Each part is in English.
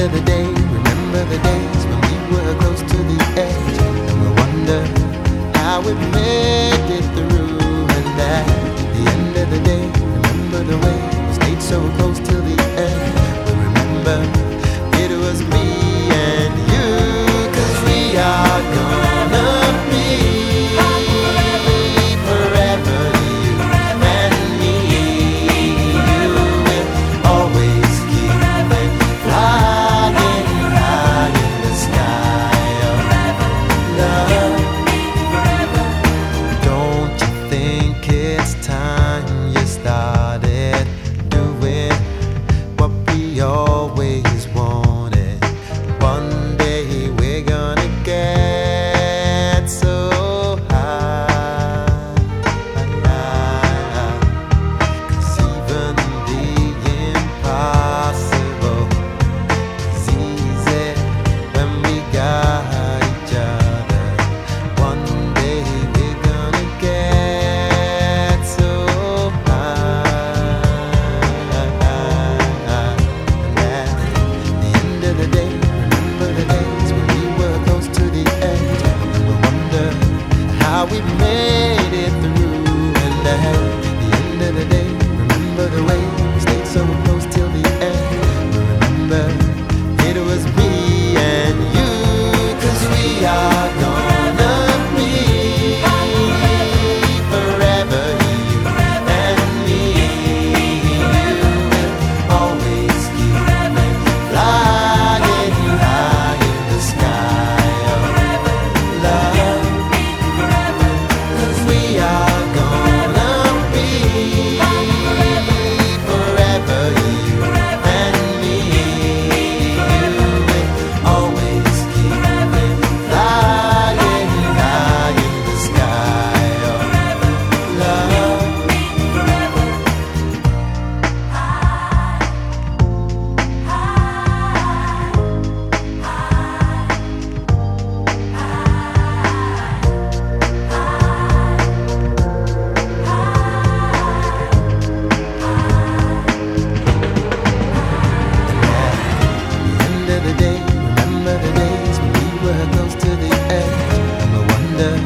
remember the day, remember the days when we were close to the edge, and we wonder how we made it through and that. wonder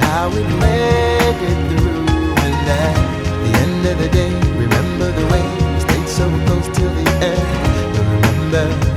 how we made it through. And at the end of the day, remember the way we stayed so close till the end. But remember.